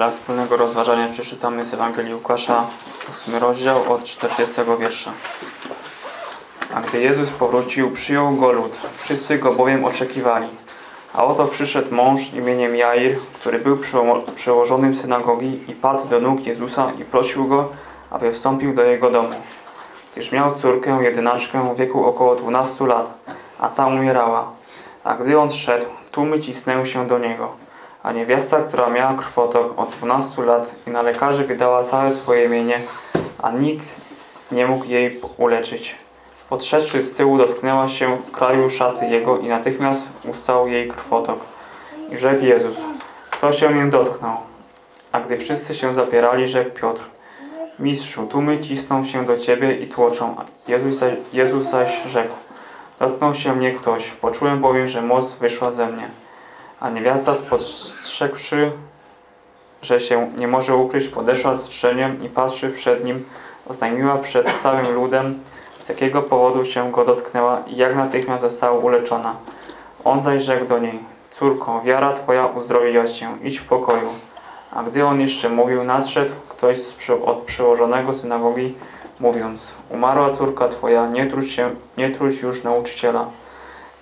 Dla wspólnego rozważania przeczytamy z Ewangelii Łukasza 8 rozdział od 40 wiersza. A gdy Jezus powrócił, przyjął go lud. Wszyscy go bowiem oczekiwali. A oto przyszedł mąż imieniem Jair, który był przeło- przełożonym synagogi i padł do nóg Jezusa i prosił go, aby wstąpił do jego domu. Gdyż miał córkę jedynaczkę w wieku około 12 lat, a ta umierała. A gdy on szedł, tłumy cisnęły się do niego. A niewiasta, która miała krwotok od 12 lat i na lekarzy wydała całe swoje mienie, a nikt nie mógł jej uleczyć. Podszedłszy z tyłu, dotknęła się kraju szaty jego i natychmiast ustał jej krwotok. I rzekł Jezus, kto się mnie dotknął? A gdy wszyscy się zapierali, rzekł Piotr, Mistrzu, tłumy cisną się do Ciebie i tłoczą. Jezus zaś, Jezus zaś rzekł, dotknął się mnie ktoś, poczułem bowiem, że moc wyszła ze mnie. A niewiasta spostrzegłszy, że się nie może ukryć, podeszła z drzeniem i patrzy przed nim, oznajmiła przed całym ludem, z jakiego powodu się go dotknęła i jak natychmiast została uleczona. On zaś rzekł do niej, córko, wiara Twoja uzdrowiła Cię, idź w pokoju. A gdy on jeszcze mówił, nadszedł ktoś od przełożonego synagogi, mówiąc, umarła córka Twoja, nie trudź, się, nie trudź już nauczyciela.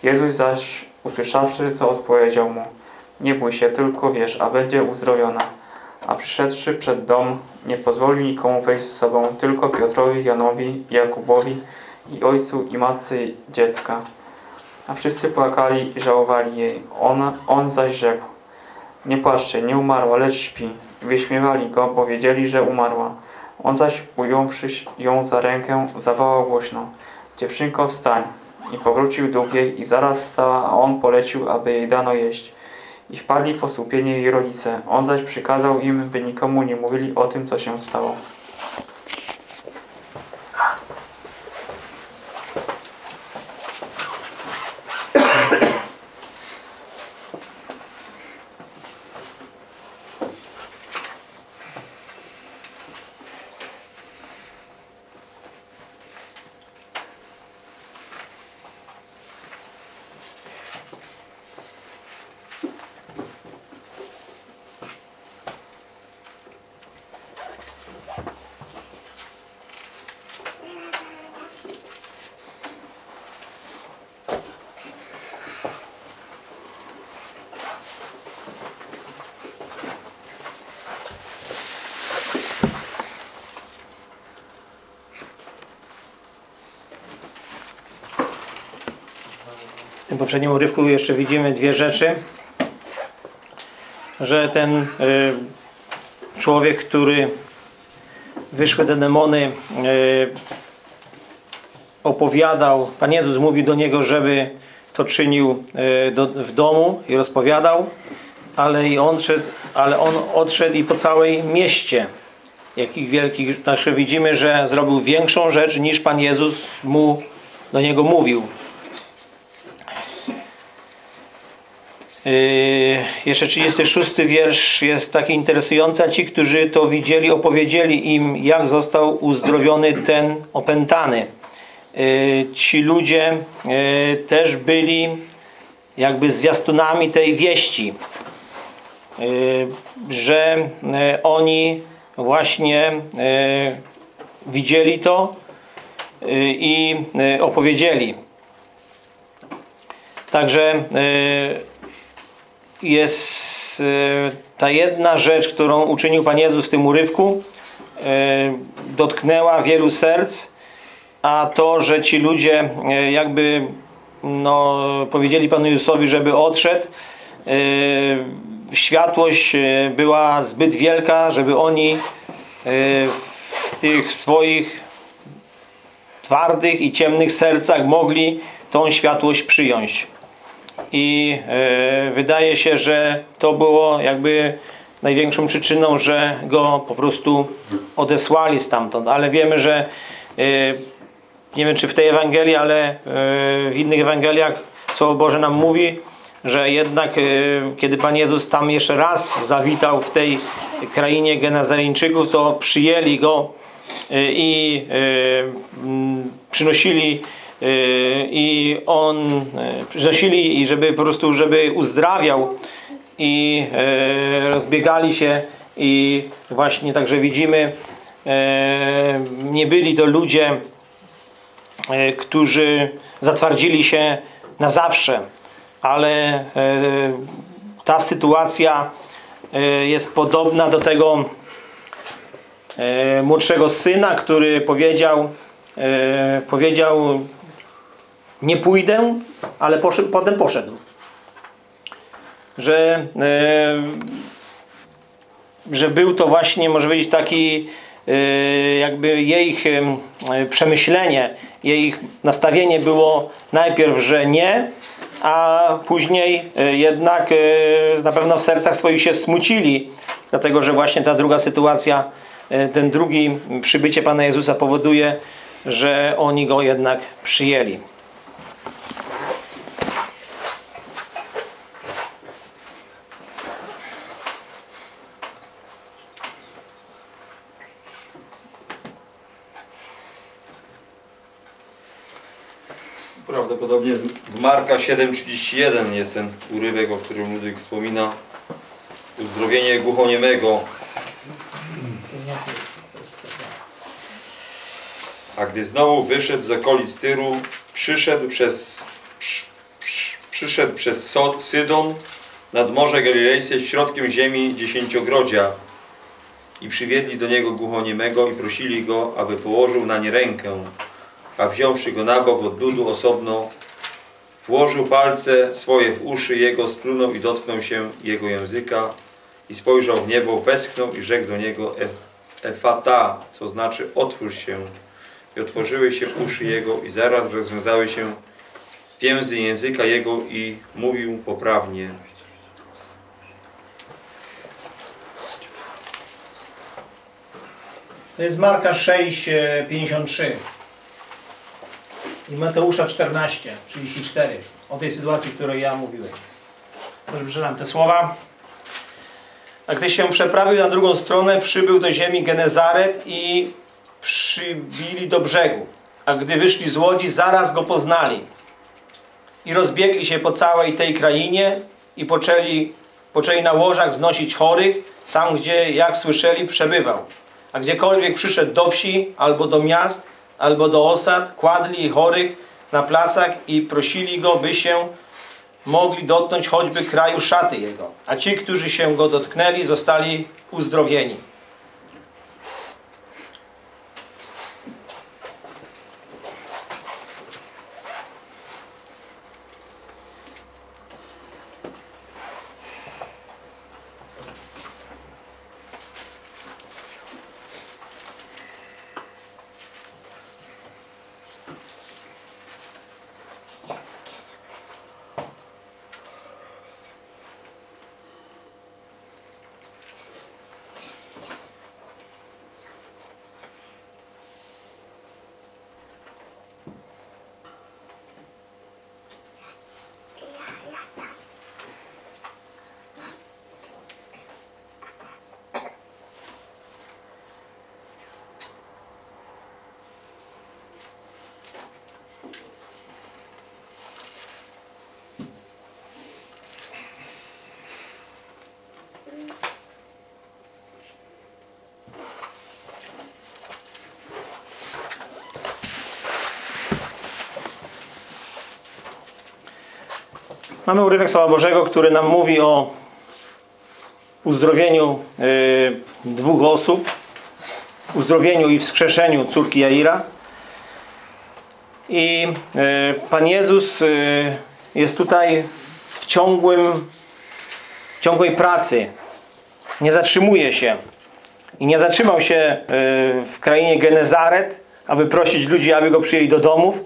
Jezus zaś, usłyszawszy to, odpowiedział mu, nie bój się, tylko wiesz, a będzie uzdrowiona. A przyszedłszy przed dom, nie pozwolił nikomu wejść z sobą, tylko Piotrowi, Janowi, Jakubowi i ojcu i matce dziecka. A wszyscy płakali i żałowali jej. On, on zaś rzekł, nie płaszcie, nie umarła, lecz śpi. Wyśmiewali go, bo wiedzieli, że umarła. On zaś ująwszy ją za rękę, zawołał głośno, dziewczynko wstań. I powrócił do jej i zaraz wstała, a on polecił, aby jej dano jeść. I wpadli w osłupienie jej rodzice. On zaś przykazał im, by nikomu nie mówili o tym, co się stało. Tym poprzednim urywku jeszcze widzimy dwie rzeczy. Że ten y, człowiek, który wyszły te demony, y, opowiadał, Pan Jezus mówił do niego, żeby to czynił y, do, w domu i rozpowiadał, ale, i on szedł, ale on odszedł i po całej mieście. Jakich wielkich, także widzimy, że zrobił większą rzecz niż Pan Jezus mu do niego mówił. Jeszcze 36 wiersz jest taki interesujący. A ci, którzy to widzieli, opowiedzieli im, jak został uzdrowiony ten opętany. Yy, Ci ludzie yy, też byli jakby zwiastunami tej wieści, Yy, że yy, oni właśnie yy, widzieli to yy, i yy, opowiedzieli. Także yy, jest e, ta jedna rzecz, którą uczynił Pan Jezus w tym urywku, e, dotknęła wielu serc, a to, że ci ludzie e, jakby no, powiedzieli Panu Jezusowi, żeby odszedł, światłość była zbyt wielka, żeby oni w tych swoich twardych i ciemnych sercach mogli tą światłość przyjąć i e, wydaje się, że to było jakby największą przyczyną, że go po prostu odesłali stamtąd, ale wiemy, że e, nie wiem czy w tej Ewangelii, ale e, w innych Ewangeliach Słowo Boże nam mówi, że jednak kiedy Pan Jezus tam jeszcze raz zawitał w tej krainie Genazareńczyków, to przyjęli go i przynosili i on przynosili i żeby po prostu żeby uzdrawiał i rozbiegali się i właśnie także widzimy, nie byli to ludzie, którzy zatwardzili się na zawsze, ale ta sytuacja jest podobna do tego młodszego syna, który powiedział, powiedział nie pójdę, ale poszedł, potem poszedł. Że, e, że był to właśnie, może powiedzieć, taki e, jakby jej e, przemyślenie, jej nastawienie było najpierw, że nie, a później e, jednak e, na pewno w sercach swoich się smucili, dlatego że właśnie ta druga sytuacja, e, ten drugi przybycie Pana Jezusa powoduje, że oni Go jednak przyjęli. Prawdopodobnie w Marka 7,31 jest ten urywek, o którym Ludwik wspomina. Uzdrowienie głuchoniemego. A gdy znowu wyszedł z okolic Tyru, przyszedł przez, przy, przy, przyszedł przez Sod, Sydon nad Morze Galilejskie środkiem ziemi dziesięciogrodzia i przywiedli do niego głuchoniemego i prosili go, aby położył na nie rękę a wziąwszy go na bok od ludu osobno, włożył palce swoje w uszy jego, splunął i dotknął się jego języka i spojrzał w niebo, westchnął i rzekł do niego "E- Efata, co znaczy otwórz się. I otworzyły się uszy jego i zaraz rozwiązały się więzy języka jego i mówił poprawnie. To jest Marka 6, e, 53 i Mateusza 14, 34 o tej sytuacji, której ja mówiłem. Może przeczytam te słowa. A gdy się przeprawił na drugą stronę, przybył do ziemi Genezaret i przybili do brzegu. A gdy wyszli z łodzi, zaraz go poznali. I rozbiegli się po całej tej krainie i poczęli, poczęli na łożach znosić chorych, tam gdzie, jak słyszeli, przebywał. A gdziekolwiek przyszedł do wsi, albo do miast, albo do osad, kładli chorych na placach i prosili go, by się mogli dotknąć choćby kraju szaty jego. A ci, którzy się go dotknęli, zostali uzdrowieni. Mamy urywek Słowa Bożego, który nam mówi o uzdrowieniu y, dwóch osób, uzdrowieniu i wskrzeszeniu córki Jaira. I y, Pan Jezus y, jest tutaj w ciągłym, ciągłej pracy. Nie zatrzymuje się. I nie zatrzymał się y, w krainie Genezaret, aby prosić ludzi, aby go przyjęli do domów,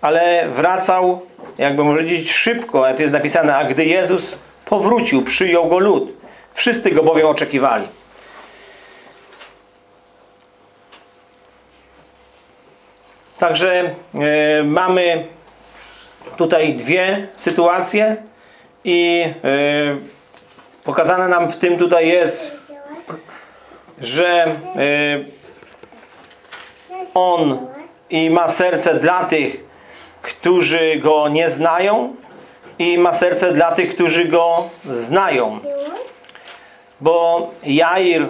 ale wracał, jakby można powiedzieć, szybko. A tu jest napisane, a gdy Jezus powrócił, przyjął go lud. Wszyscy go bowiem oczekiwali. Także e, mamy tutaj dwie sytuacje i e, pokazane nam w tym tutaj jest, że e, on i ma serce dla tych, którzy go nie znają i ma serce dla tych, którzy go znają. bo Jair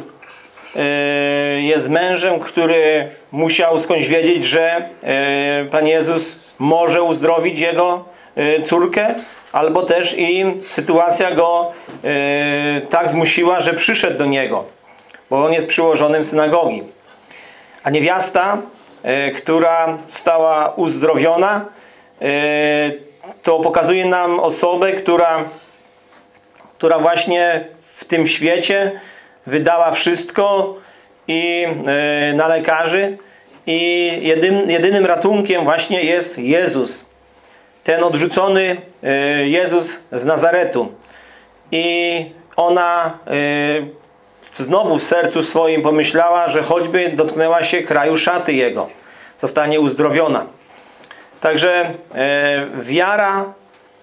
e, jest mężem, który musiał skądś wiedzieć, że e, Pan Jezus może uzdrowić jego e, córkę, albo też i sytuacja go tak zmusiła, że przyszedł do niego, bo on jest przyłożonym synagogi. A niewiasta, która została uzdrowiona, to pokazuje nam osobę, która, która właśnie w tym świecie wydała wszystko i e, na lekarzy i jedyn, jedynym ratunkiem właśnie jest Jezus. Ten odrzucony e, Jezus z Nazaretu. I ona e, znowu w sercu swoim pomyślała, że choćby dotknęła się kraju szaty Jego, zostanie uzdrowiona. Także e, wiara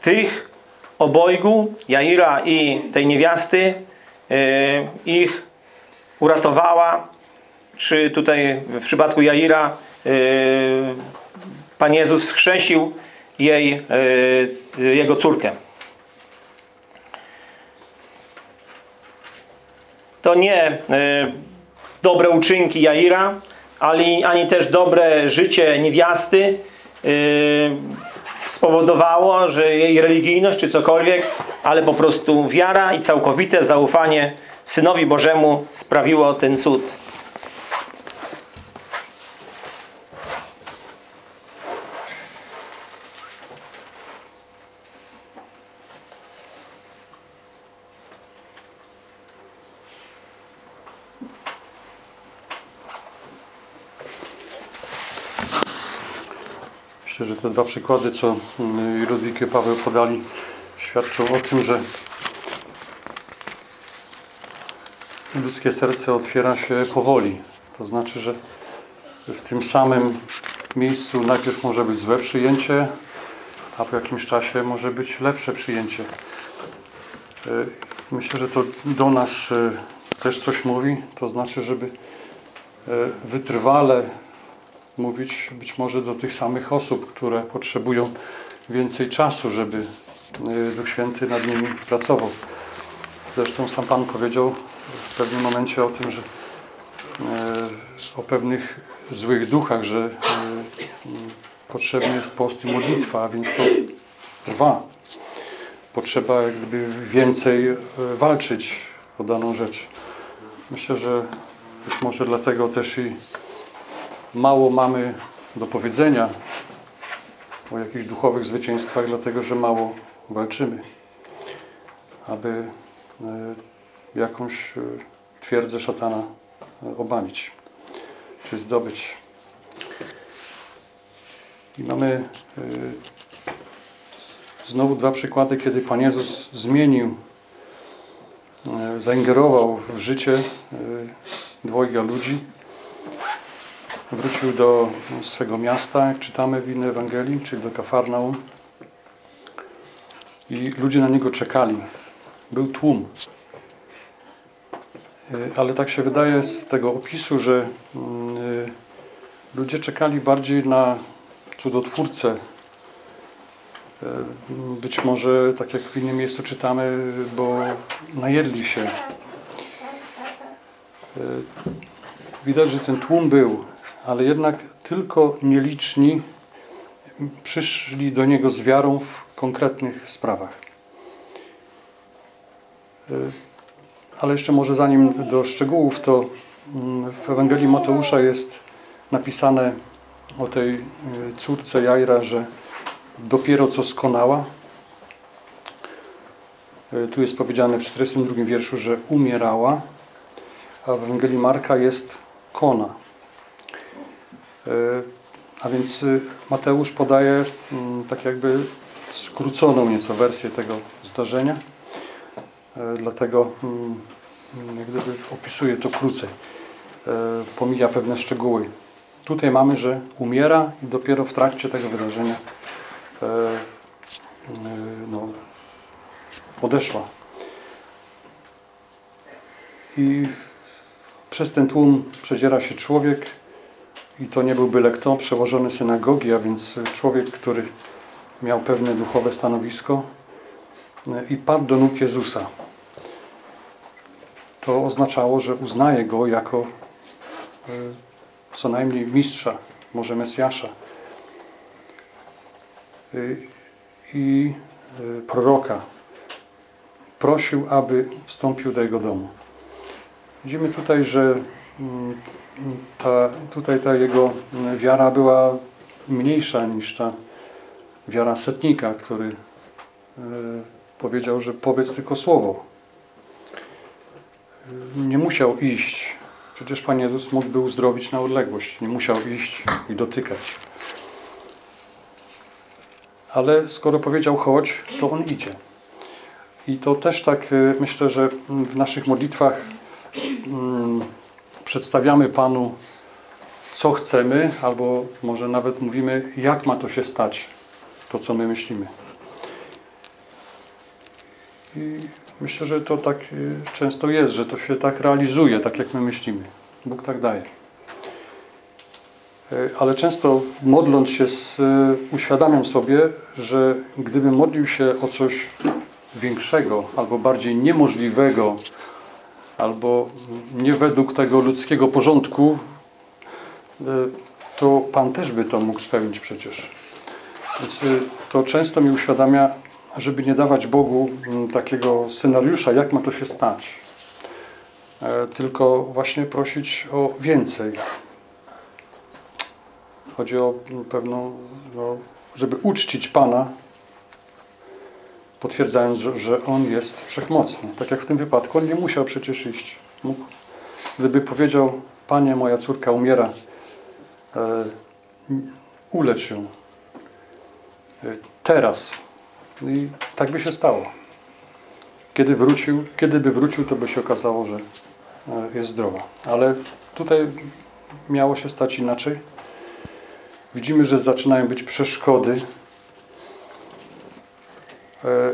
tych obojgu, Jaira i tej niewiasty, e, ich uratowała, czy tutaj w przypadku Jaira e, Pan Jezus jej, e, jego córkę. To nie e, dobre uczynki Jaira, ani, ani też dobre życie niewiasty spowodowało, że jej religijność czy cokolwiek, ale po prostu wiara i całkowite zaufanie Synowi Bożemu sprawiło ten cud. Myślę, że te dwa przykłady, co mm, Ludwik i Paweł podali, świadczą o tym, że ludzkie serce otwiera się powoli. To znaczy, że w tym samym miejscu najpierw może być złe przyjęcie, a po jakimś czasie może być lepsze przyjęcie. E, Myślę, że to do nas e, też coś mówi, to znaczy, żeby e, wytrwale mówić być może do tych samych osób, które potrzebują więcej czasu, żeby y, Duch Święty nad nimi pracował. Zresztą sam Pan powiedział w pewnym momencie o tym, że y, o pewnych złych duchach, że y, potrzebny jest post i modlitwa, a więc to trwa. Potrzeba jak gdyby więcej walczyć o daną rzecz. Myślę, że być może dlatego też i mało mamy do powiedzenia o jakichś duchowych zwycięstwach, dlatego że mało walczymy, aby e, jakąś e, twierdzę szatana e, obalić czy zdobyć. I mamy znowu dwa przykłady, kiedy Pan Jezus zmienił, zaingerował w życie dwojga ludzi wrócił do swego miasta, jak czytamy w innej Ewangelii, czyli do Kafarnaum. I ludzie na niego czekali. Był tłum. Y, Ale tak się wydaje z tego opisu, że y, ludzie czekali bardziej na cudotwórcę. Y, Być może, tak jak w innym miejscu czytamy, bo najedli się. Widać, że ten tłum był, ale jednak tylko nieliczni przyszli do Niego z wiarą w konkretnych sprawach. Y, Ale jeszcze może zanim do szczegółów, to mm, w Ewangelii Mateusza jest napisane o tej y, córce Jaira, że dopiero co skonała. Y, Tu jest powiedziane w 42 wierszu, że umierała, a w Ewangelii Marka jest kona. E, A więc y, Mateusz podaje mm, tak jakby skróconą nieco wersję tego zdarzenia. E, Dlatego mm, jak gdyby opisuje to krócej. E, Pomija pewne szczegóły. Tutaj mamy, że umiera i dopiero w trakcie tego wydarzenia no, odeszła. I przez ten tłum przedziera się człowiek i to nie był byle kto, przełożony synagogi, a więc człowiek, który miał pewne duchowe stanowisko i padł do nóg Jezusa. to oznaczało, że uznaje go jako e, co najmniej mistrza, może Mesjasza e, i e, proroka. Prosił, aby wstąpił do jego domu. Widzimy tutaj, że ta, tutaj ta jego wiara była mniejsza niż ta wiara setnika, który e, powiedział, że powiedz tylko słowo. Nie musiał iść. Przecież Pan Jezus mógłby uzdrowić na odległość. Nie musiał iść i dotykać. Ale skoro powiedział chodź, to on idzie. I to też tak e, myślę, że w naszych modlitwach mm, przedstawiamy Panu, co chcemy, albo może nawet mówimy, jak ma to się stać, to co my myślimy. I myślę, że to tak y, często jest, że to się tak realizuje, tak jak my myślimy. Bóg tak daje. Y, Ale często modląc się, y, uświadamiam sobie, że gdybym modlił się o coś większego albo bardziej niemożliwego, albo nie według tego ludzkiego porządku, y, to Pan też by to mógł spełnić przecież. Więc y, to często mi uświadamia, żeby nie dawać Bogu mm, takiego scenariusza, jak ma to się stać. E, Tylko właśnie prosić o więcej. Chodzi o mm, pewną, no, żeby uczcić Pana, potwierdzając, że, że On jest wszechmocny. Tak jak w tym wypadku, On nie musiał przecież iść. Mógł. Gdyby powiedział, Panie, moja córka umiera, e, ulecz ją. E, teraz. I tak by się stało. Kiedy wrócił, kiedy by wrócił, to by się okazało, że e, jest zdrowa. Ale tutaj miało się stać inaczej. Widzimy, że zaczynają być przeszkody. E,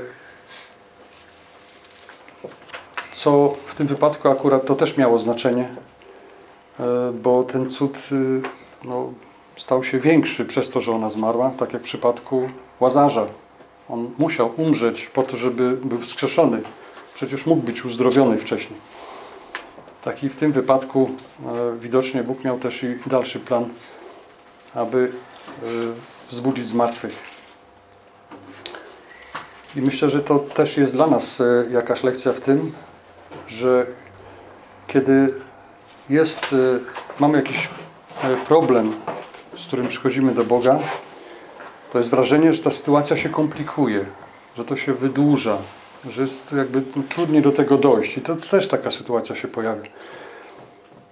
Co w tym wypadku akurat to też miało znaczenie, e, bo ten cud y, no, stał się większy przez to, że ona zmarła, tak jak w przypadku Łazarza. On musiał umrzeć po to, żeby był wskrzeszony. Przecież mógł być uzdrowiony wcześniej. Tak i w tym wypadku e, widocznie Bóg miał też i dalszy plan, aby wzbudzić zmartwych. I myślę, że to też jest dla nas e, jakaś lekcja w tym, że kiedy jest, e, mamy jakiś e, problem, z którym przychodzimy do Boga, to jest wrażenie, że ta sytuacja się komplikuje, że to się wydłuża, że jest jakby trudniej do tego dojść. I to też taka sytuacja się pojawia.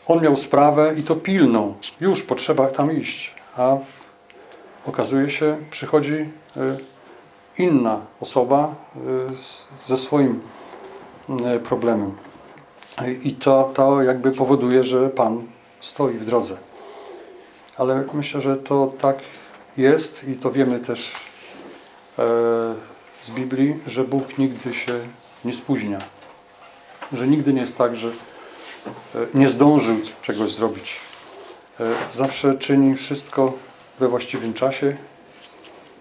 On miał sprawę i to pilną. Już potrzeba tam iść. A okazuje się, przychodzi inna osoba z- ze swoim e, problemem. I to, to jakby powoduje, że Pan stoi w drodze. Ale myślę, że to tak jest i to wiemy też e, z Biblii, że Bóg nigdy się nie spóźnia. Że nigdy nie jest tak, że e, nie zdążył czegoś zrobić. E, zawsze czyni wszystko we właściwym czasie,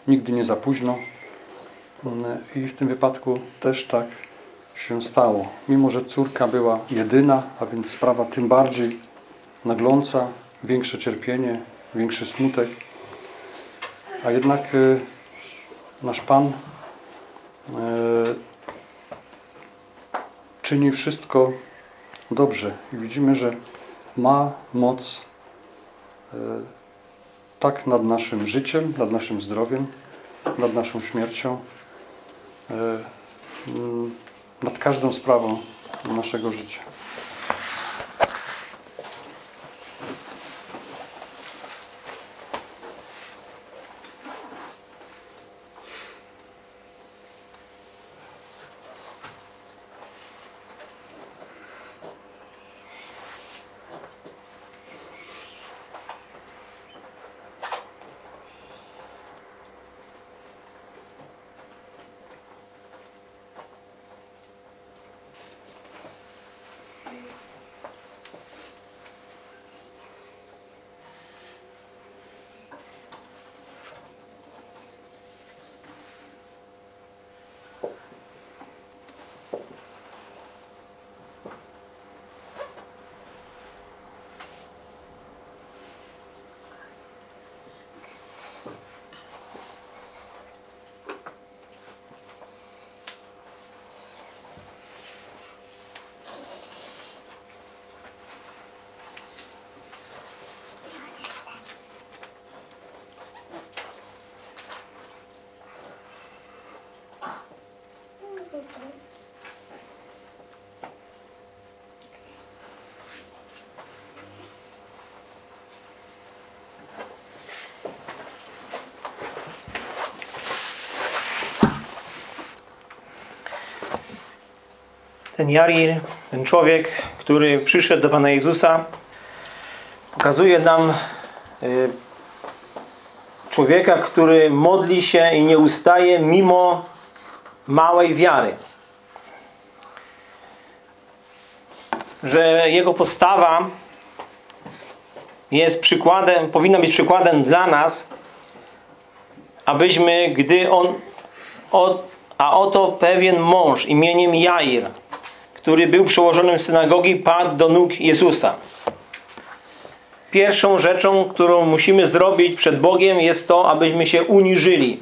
nigdy nie za późno. Mm, I w tym wypadku też tak się stało. Mimo, że córka była jedyna, a więc sprawa tym bardziej nagląca, większe cierpienie, większy smutek, a jednak e, nasz Pan e, czyni wszystko dobrze i widzimy, że ma moc e, tak nad naszym życiem, nad naszym zdrowiem, nad naszą śmiercią, nad każdą sprawą naszego życia. Ten Jarir, ten człowiek, który przyszedł do Pana Jezusa, pokazuje nam y, człowieka, który modli się i nie ustaje mimo małej wiary. Że jego postawa jest przykładem, powinna być przykładem dla nas, abyśmy, gdy on, o, a oto pewien mąż imieniem Jair, który był przełożonym synagogi, padł do nóg Jezusa. Pierwszą rzeczą, którą musimy zrobić przed Bogiem jest to, abyśmy się uniżyli.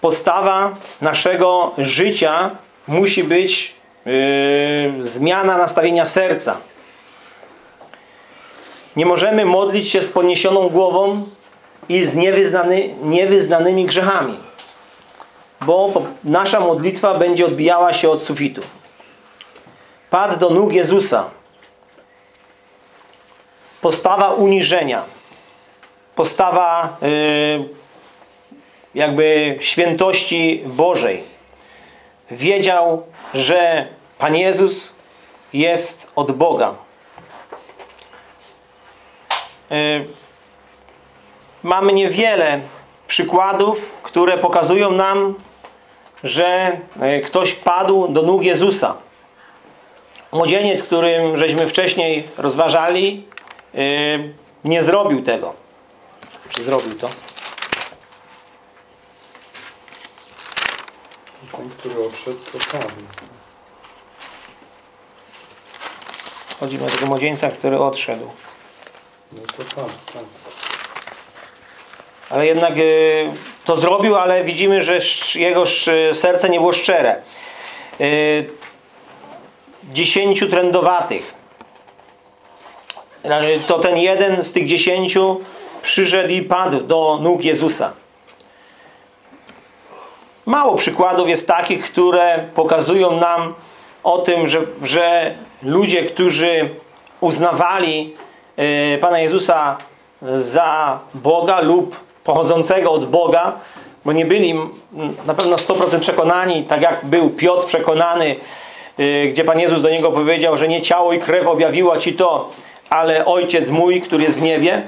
Postawa naszego życia musi być yy, zmiana nastawienia serca. Nie możemy modlić się z podniesioną głową i z niewyznany, niewyznanymi grzechami. Bo nasza modlitwa będzie odbijała się od sufitu. Padł do nóg Jezusa. Postawa uniżenia. Postawa yy, jakby świętości Bożej. Wiedział, że Pan Jezus jest od Boga. Yy, mamy niewiele przykładów, które pokazują nam, że e, ktoś padł do nóg Jezusa. Młodzieniec, którym żeśmy wcześniej rozważali, e, nie zrobił tego. Czy zrobił to? Ten, który odszedł, to padł. Chodzi o tego młodzieńca, który odszedł. No to padł, tak. Ale jednak e, to zrobił, ale widzimy, że jego serce nie było szczere. E, Dziesięciu trędowatych. E, To ten jeden z tych dziesięciu przyszedł i padł do nóg Jezusa. Mało przykładów jest takich, które pokazują nam o tym, że, że ludzie, którzy uznawali e, Pana Jezusa za Boga lub pochodzącego od Boga, bo nie byli na pewno 100% przekonani, tak jak był Piotr przekonany, y, gdzie Pan Jezus do niego powiedział, że nie ciało i krew objawiła Ci to, ale Ojciec mój, który jest w niebie,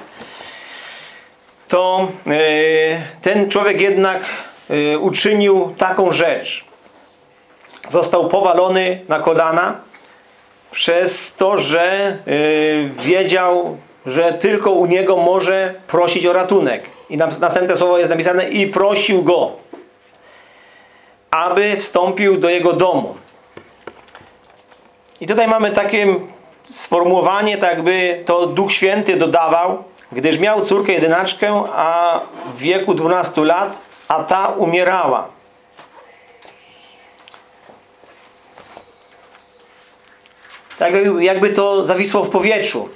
to y, ten człowiek jednak y, uczynił taką rzecz. Został powalony na kolana przez to, że wiedział, że tylko u niego może prosić o ratunek. I na- następne słowo jest napisane i prosił go, aby wstąpił do jego domu. I tutaj mamy takie sformułowanie, tak jakby to Duch Święty dodawał, gdyż miał córkę jedynaczkę, a w wieku 12 lat, a ta umierała. Tak jakby to zawisło w powietrzu.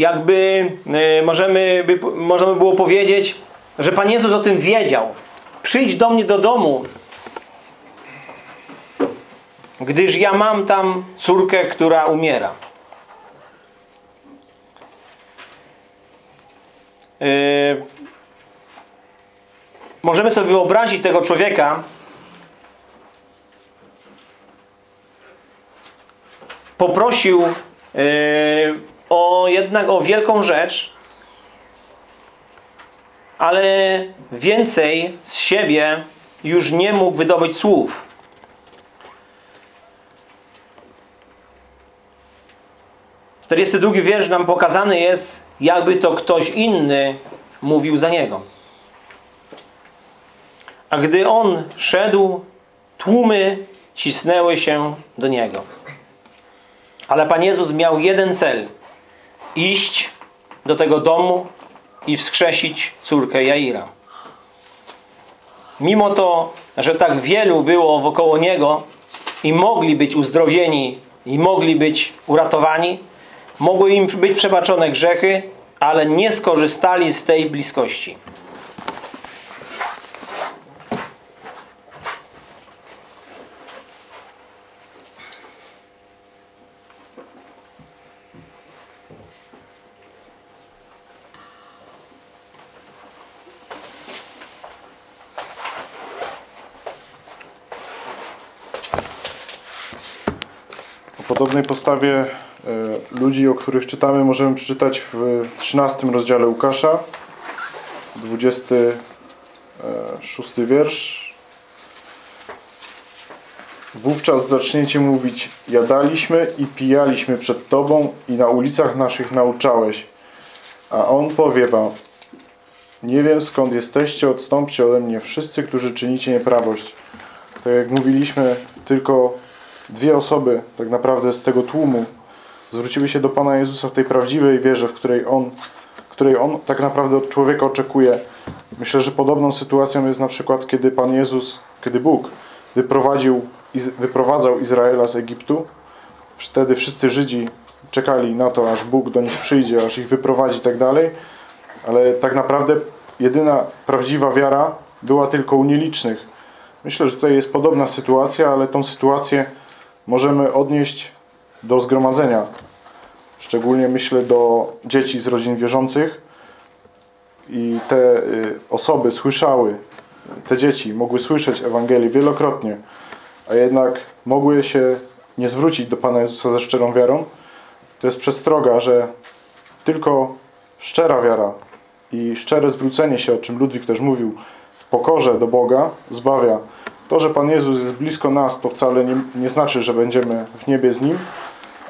Jakby e, możemy, by, można by było powiedzieć, że Pan Jezus o tym wiedział. Przyjdź do mnie do domu, gdyż ja mam tam córkę, która umiera. E, możemy sobie wyobrazić tego człowieka, poprosił e, o jednak o wielką rzecz, ale więcej z siebie już nie mógł wydobyć słów. Drugi wiersz nam pokazany jest, jakby to ktoś inny mówił za niego. A gdy on szedł, tłumy cisnęły się do niego. Ale Pan Jezus miał jeden cel. Iść do tego domu i wskrzesić córkę Jaira. Mimo to, że tak wielu było wokoło Niego i mogli być uzdrowieni i mogli być uratowani, mogły im być przebaczone grzechy, ale nie skorzystali z tej bliskości. Podobnej postawie e, ludzi, o których czytamy, możemy przeczytać w 13 rozdziale Łukasza, 26 wiersz. Wówczas zaczniecie mówić, jadaliśmy i pijaliśmy przed Tobą i na ulicach naszych nauczałeś. A On powie wam, nie wiem skąd jesteście, odstąpcie ode mnie wszyscy, którzy czynicie nieprawość. Tak jak mówiliśmy, tylko dwie osoby tak naprawdę z tego tłumu zwróciły się do Pana Jezusa w tej prawdziwej wierze, w której On, której On tak naprawdę od człowieka oczekuje. Myślę, że podobną sytuacją jest na przykład, kiedy Pan Jezus, kiedy Bóg wyprowadził, wyprowadzał Izraela z Egiptu. Wtedy wszyscy Żydzi czekali na to, aż Bóg do nich przyjdzie, aż ich wyprowadzi i tak dalej. Ale tak naprawdę jedyna prawdziwa wiara była tylko u nielicznych. Myślę, że tutaj jest podobna sytuacja, ale tą sytuację możemy odnieść do zgromadzenia. Szczególnie myślę do dzieci z rodzin wierzących. I te y, osoby słyszały, te dzieci mogły słyszeć Ewangelię wielokrotnie, a jednak mogły się nie zwrócić do Pana Jezusa ze szczerą wiarą. To jest przestroga, że tylko szczera wiara i szczere zwrócenie się, o czym Ludwik też mówił, w pokorze do Boga zbawia. To, że Pan Jezus jest blisko nas, to wcale nie, nie znaczy, że będziemy w niebie z Nim,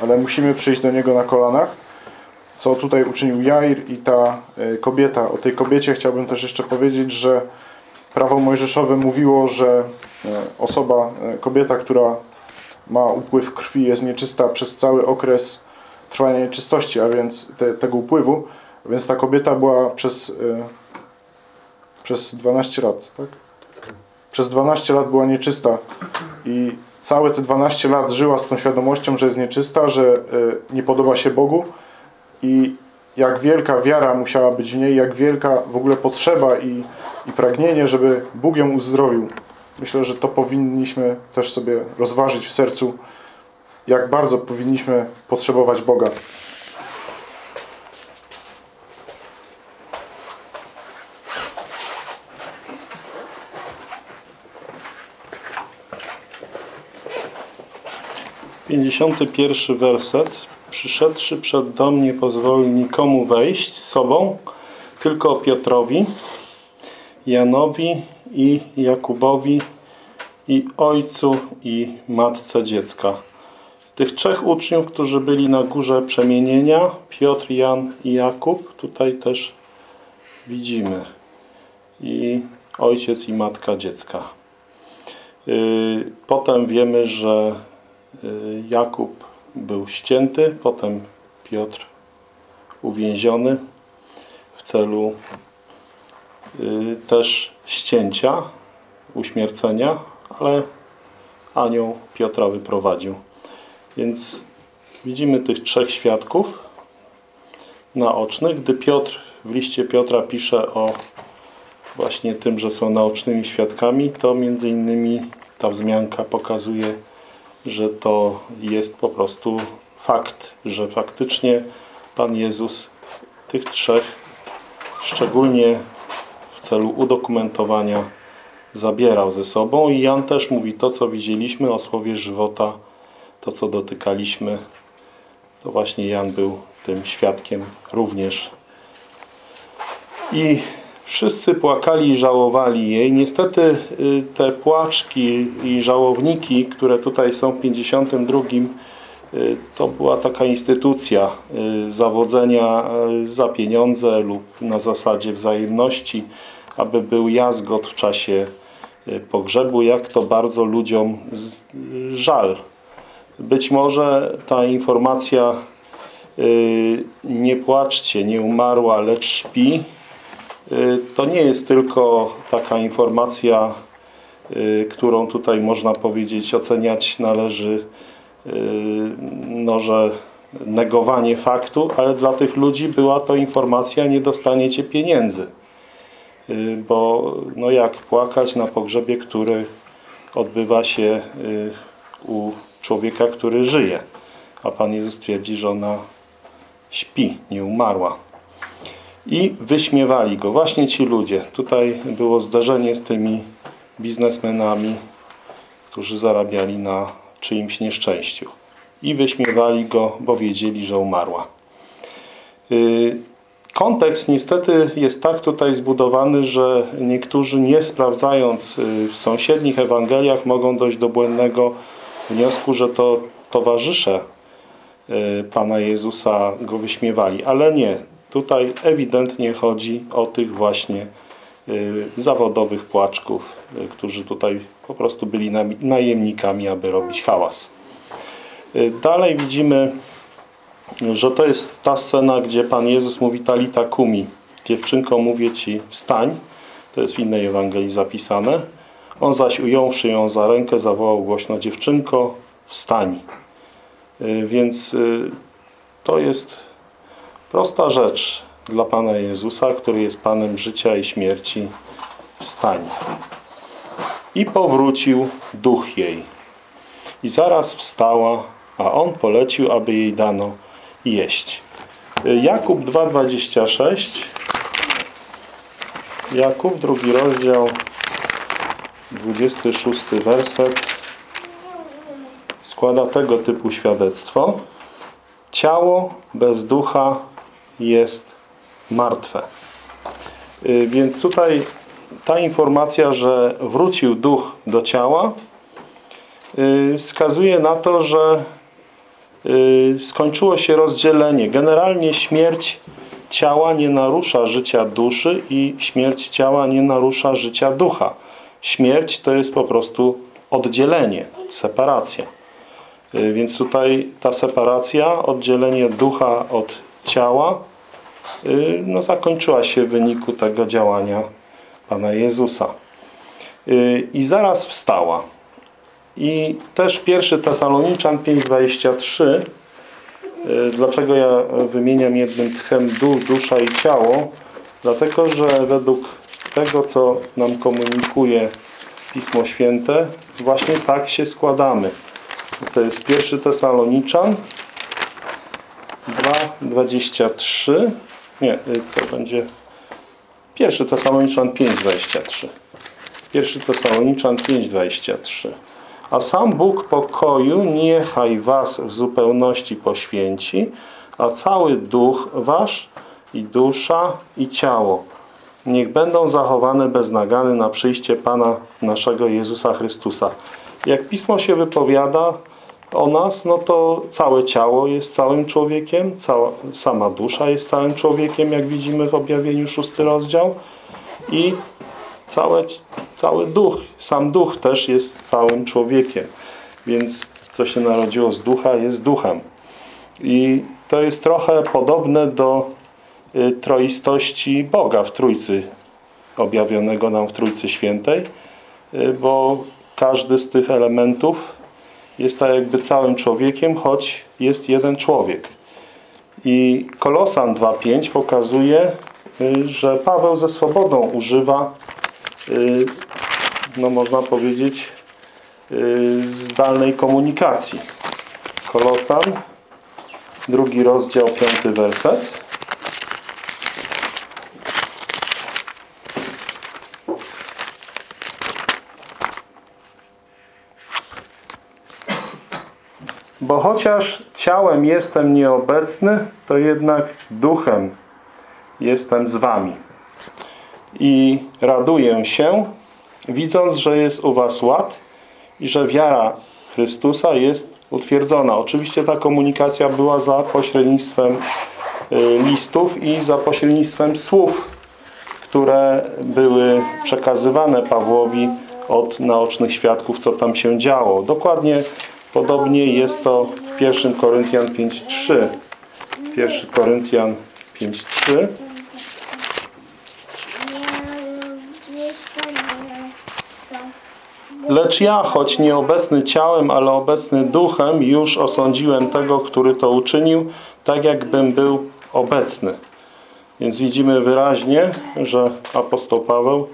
ale musimy przyjść do Niego na kolanach, co tutaj uczynił Jair i ta e, kobieta. O tej kobiecie chciałbym też jeszcze powiedzieć, że prawo mojżeszowe mówiło, że e, osoba, e, kobieta, która ma upływ krwi, jest nieczysta przez cały okres trwania nieczystości, a więc te, tego upływu, więc ta kobieta była przez, przez 12 lat, tak? Przez 12 lat była nieczysta i całe te 12 lat żyła z tą świadomością, że jest nieczysta, że e, nie podoba się Bogu i jak wielka wiara musiała być w niej, jak wielka w ogóle potrzeba i, i pragnienie, żeby Bóg ją uzdrowił. Myślę, że to powinniśmy też sobie rozważyć w sercu, jak bardzo powinniśmy potrzebować Boga. Pięćdziesiąty pierwszy werset. Przyszedłszy przed dom nie pozwolił nikomu wejść z sobą, tylko Piotrowi, Janowi i Jakubowi i ojcu i matce dziecka. Tych trzech uczniów, którzy byli na górze przemienienia, Piotr, Jan i Jakub, tutaj też widzimy. I ojciec i matka dziecka. Yy, Potem wiemy, że Jakub był ścięty, potem Piotr uwięziony w celu yy, też ścięcia, uśmiercenia, ale anioł Piotra wyprowadził. Więc widzimy tych trzech świadków naocznych. Gdy Piotr w liście Piotra pisze o właśnie tym, że są naocznymi świadkami, to między innymi ta wzmianka pokazuje, że to jest po prostu fakt, że faktycznie Pan Jezus tych trzech, szczególnie w celu udokumentowania, zabierał ze sobą. I Jan też mówi to, co widzieliśmy o słowie żywota, to, co dotykaliśmy, to właśnie Jan był tym świadkiem również. I wszyscy płakali i żałowali jej. Niestety y, te płaczki i żałowniki, które tutaj są w 52, y, to była taka instytucja y, zawodzenia za pieniądze lub na zasadzie wzajemności, aby był jazgot w czasie pogrzebu, jak to bardzo ludziom żal. Być może ta informacja nie płaczcie, nie umarła, lecz śpi, to nie jest tylko taka informacja, y, którą tutaj można powiedzieć oceniać należy, y, no, że negowanie faktu, ale dla tych ludzi była to informacja nie dostaniecie pieniędzy. Y, Bo no jak płakać na pogrzebie, który odbywa się y, u człowieka, który żyje. A Pan Jezus twierdzi, że ona śpi, nie umarła. I wyśmiewali go. Właśnie ci ludzie. Tutaj było zdarzenie z tymi biznesmenami, którzy zarabiali na czyimś nieszczęściu. i wyśmiewali go, bo wiedzieli, że umarła. Y, Kontekst niestety jest tak tutaj zbudowany, że niektórzy nie sprawdzając y, w sąsiednich Ewangeliach mogą dojść do błędnego wniosku, że to towarzysze y, Pana Jezusa go wyśmiewali. Ale nie. Tutaj ewidentnie chodzi o tych właśnie y, zawodowych płaczków, y, którzy tutaj po prostu byli najemnikami, aby robić hałas. Y, Dalej widzimy że to jest ta scena, gdzie Pan Jezus mówi Talita kumi. Dziewczynko, mówię Ci, wstań. To jest w innej Ewangelii zapisane. On zaś ująwszy ją za rękę, zawołał głośno, dziewczynko, wstań. Więc to jest prosta rzecz dla Pana Jezusa, który jest Panem życia i śmierci. Wstań. I powrócił duch jej. I zaraz wstała, a on polecił, aby jej dano jeść. Jakub 2,26 Jakub, drugi rozdział 26 werset składa tego typu świadectwo. Ciało bez ducha jest martwe. Y, Więc tutaj ta informacja, że wrócił duch do ciała y, wskazuje na to, że y, skończyło się rozdzielenie. Generalnie śmierć ciała nie narusza życia duszy i śmierć ciała nie narusza życia ducha. Śmierć to jest po prostu oddzielenie, separacja. Więc tutaj ta separacja, oddzielenie ducha od ciała no, zakończyła się w wyniku tego działania Pana Jezusa. Y, I zaraz wstała. I też pierwszy Tesaloniczan 5,23 Y, Dlaczego ja wymieniam jednym tchem duch, dusza i ciało? Dlatego, że według tego, co nam komunikuje Pismo Święte, właśnie tak się składamy. To jest pierwszy Tesaloniczan 2,23 Nie, to będzie pierwszy Tesaloniczan 5,23 Pierwszy Tesaloniczan 5,23 a sam Bóg pokoju niechaj was w zupełności poświęci, a cały duch wasz i dusza i ciało niech będą zachowane bez nagany na przyjście Pana naszego Jezusa Chrystusa. Jak Pismo się wypowiada o nas, no to całe ciało jest całym człowiekiem, cała, sama dusza jest całym człowiekiem, jak widzimy w objawieniu szósty rozdział i całe, cały duch, sam duch też jest całym człowiekiem. Więc co się narodziło z ducha, jest duchem. I to jest trochę podobne do y, troistości Boga w Trójcy, objawionego nam w Trójcy Świętej, y, bo każdy z tych elementów jest tak jakby całym człowiekiem, choć jest jeden człowiek. I Kolosan 2.5 pokazuje, y, że Paweł ze swobodą używa y, no można powiedzieć y, zdalnej komunikacji. Kolosan, drugi rozdział, piąty werset. Bo chociaż ciałem jestem nieobecny, to jednak duchem jestem z wami. I raduję się, widząc, że jest u was ład i że wiara Chrystusa jest utwierdzona. Oczywiście ta komunikacja była za pośrednictwem y, listów i za pośrednictwem słów, które były przekazywane Pawłowi od naocznych świadków, co tam się działo. Dokładnie podobnie jest to 1 Koryntian 5.3. 1 Koryntian 5.3 Lecz ja, choć nieobecny ciałem, ale obecny duchem, już osądziłem tego, który to uczynił, tak jakbym był obecny. Więc widzimy wyraźnie, że apostoł Paweł,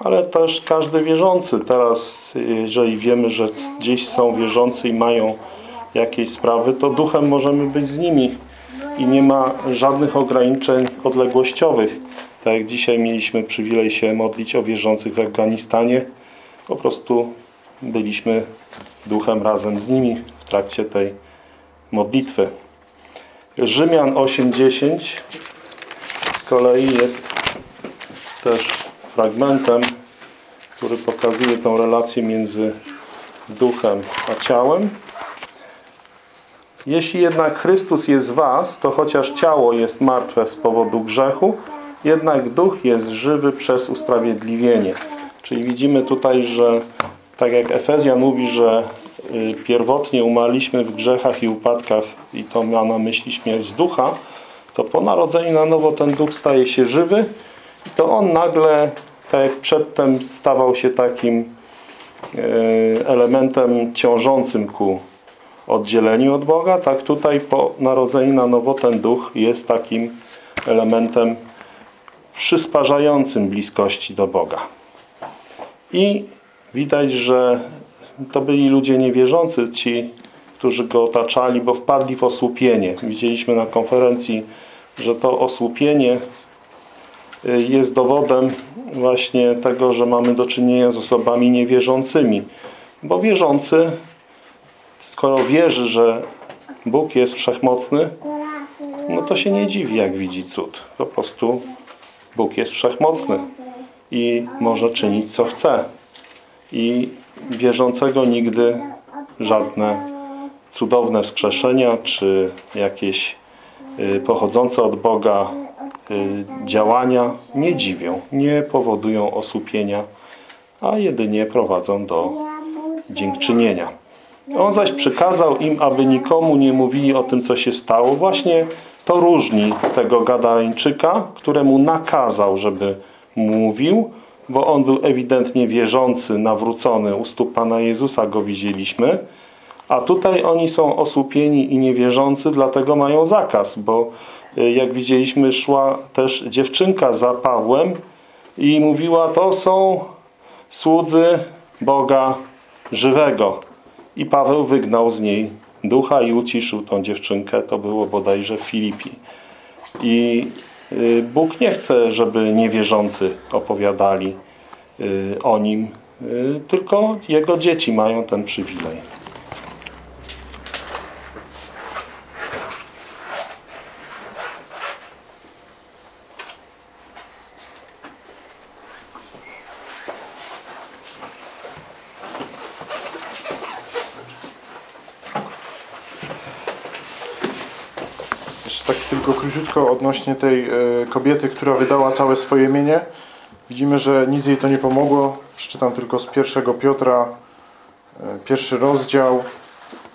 ale też każdy wierzący teraz, jeżeli wiemy, że gdzieś są wierzący i mają jakieś sprawy, to duchem możemy być z nimi i nie ma żadnych ograniczeń odległościowych. Tak jak dzisiaj mieliśmy przywilej się modlić o wierzących w Afganistanie, po prostu byliśmy duchem razem z nimi w trakcie tej modlitwy. Rzymian 8:10 z kolei jest też fragmentem, który pokazuje tą relację między duchem a ciałem. Jeśli jednak Chrystus jest w was, to chociaż ciało jest martwe z powodu grzechu, jednak duch jest żywy przez usprawiedliwienie. Czyli widzimy tutaj, że tak jak Efezjan mówi, że y, pierwotnie umarliśmy w grzechach i upadkach i to ma na myśli śmierć ducha, to po narodzeniu na nowo ten duch staje się żywy i to on nagle, tak jak przedtem stawał się takim y, elementem ciążącym ku oddzieleniu od Boga, tak tutaj po narodzeniu na nowo ten duch jest takim elementem przysparzającym bliskości do Boga. I widać, że to byli ludzie niewierzący, ci, którzy go otaczali, bo wpadli w osłupienie. Widzieliśmy na konferencji, że to osłupienie y, jest dowodem właśnie tego, że mamy do czynienia z osobami niewierzącymi. Bo wierzący, skoro wierzy, że Bóg jest wszechmocny, no to się nie dziwi, jak widzi cud. Po prostu Bóg jest wszechmocny i może czynić, co chce. I wierzącego nigdy żadne cudowne wskrzeszenia, czy jakieś y, pochodzące od Boga y, działania nie dziwią, nie powodują osłupienia, a jedynie prowadzą do dziękczynienia. On zaś przykazał im, aby nikomu nie mówili o tym, co się stało. Właśnie to różni tego Gadareńczyka, któremu nakazał, żeby mówił, bo on był ewidentnie wierzący, nawrócony. U stóp Pana Jezusa go widzieliśmy. A tutaj oni są osłupieni i niewierzący, dlatego mają zakaz, bo y, jak widzieliśmy, szła też dziewczynka za Pawłem i mówiła, to są słudzy Boga żywego. I Paweł wygnał z niej ducha i uciszył tą dziewczynkę. To było bodajże w Filipii. I y, Bóg nie chce, żeby niewierzący opowiadali y, o Nim, y, tylko Jego dzieci mają ten przywilej. Jeszcze tak tylko króciutko odnośnie tej e, kobiety, która wydała całe swoje mienie. Widzimy, że nic jej to nie pomogło. Przeczytam tylko z pierwszego Piotra, e, pierwszy rozdział,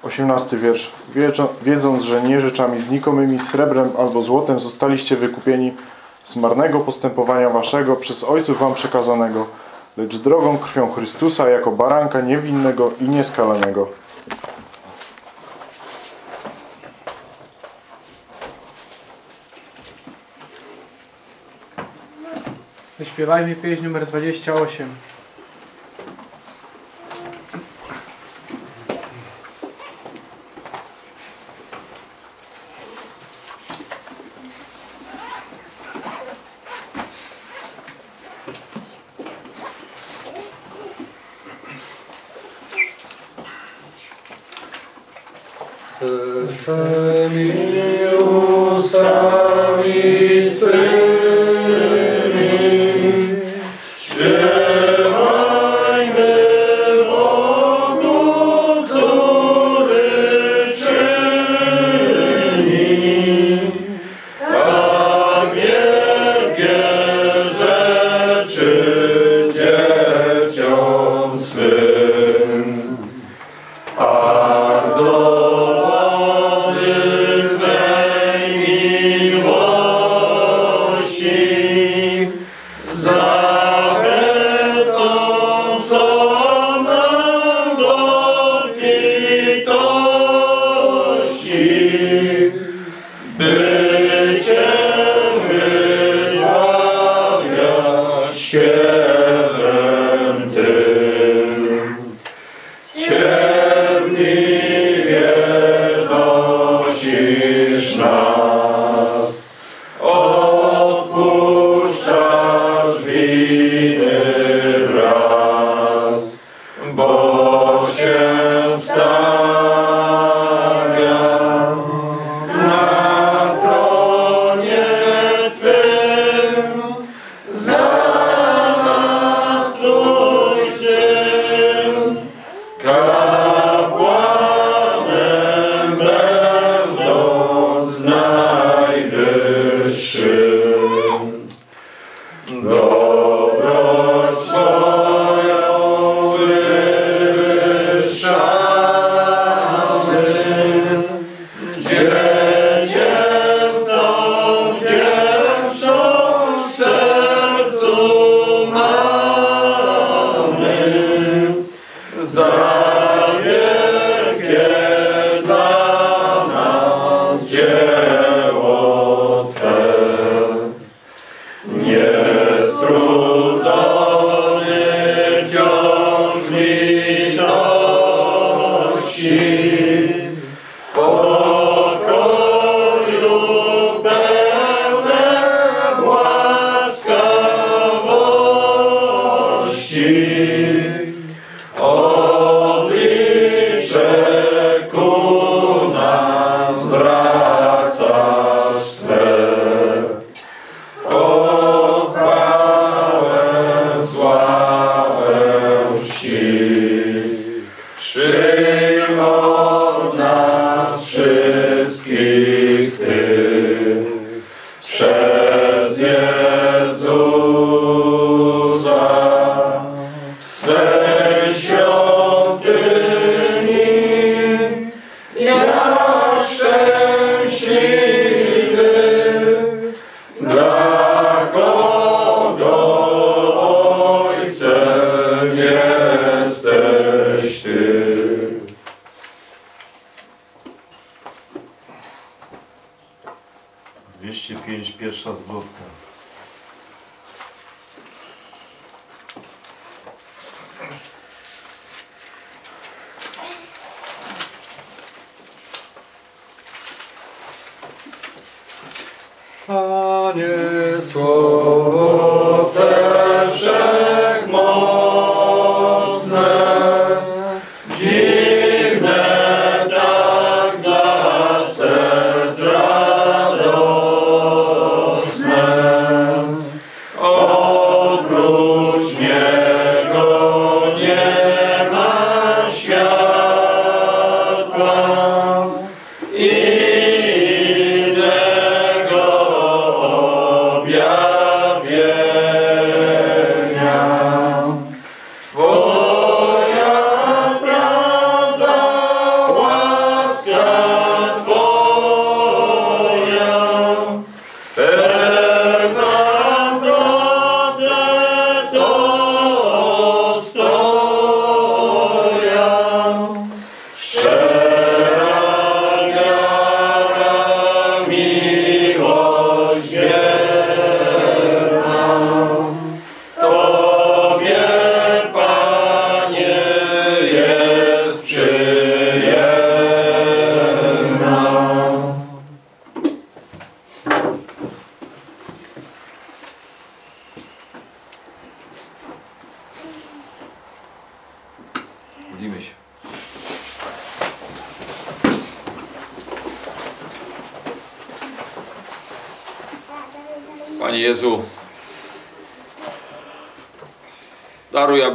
18 wiersz. Wiedząc, że nie rzeczami znikomymi, srebrem albo złotem zostaliście wykupieni z marnego postępowania waszego przez ojców wam przekazanego, lecz drogą krwią Chrystusa jako baranka niewinnego i nieskalanego. Zaśpiewajmy pieśń numer 28. miłości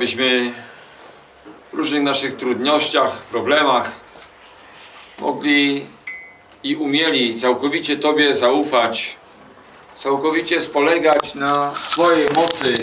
abyśmy w różnych naszych trudnościach, problemach mogli i umieli całkowicie Tobie zaufać, całkowicie spolegać na Twojej mocy,